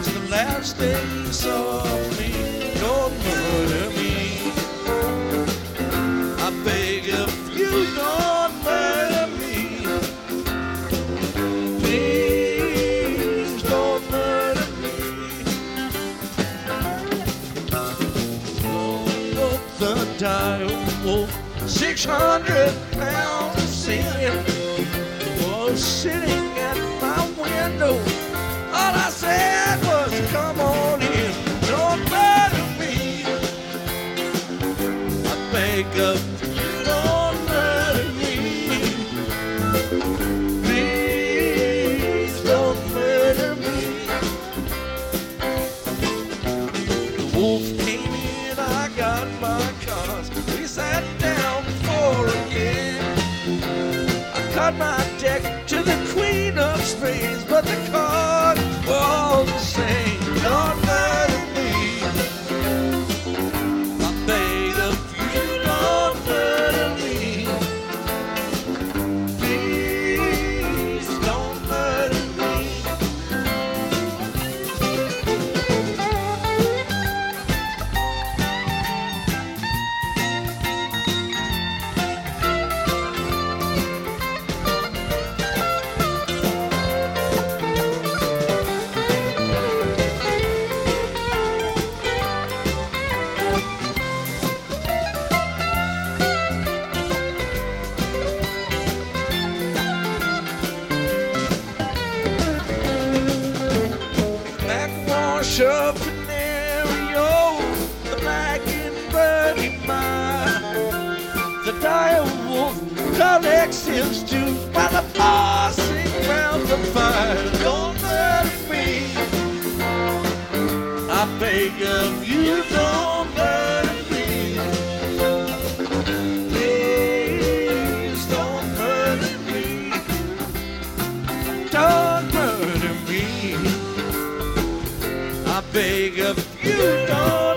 That's the last thing you saw of me. Don't murder me. I beg of you, don't murder me. Please don't murder me. Up the dial, oh, six hundred pounds of sin Beg of you, don't me. Please don't me. The wolf came in, I got my. We sat down for a game. I cut my deck to the queen of spades, but the cards were all the same. Of Canario, the black and birdie mine. The dire wolf collects his juice by the passing round the fire. Don't murder me. I beg of you, don't murder I beg of you, don't.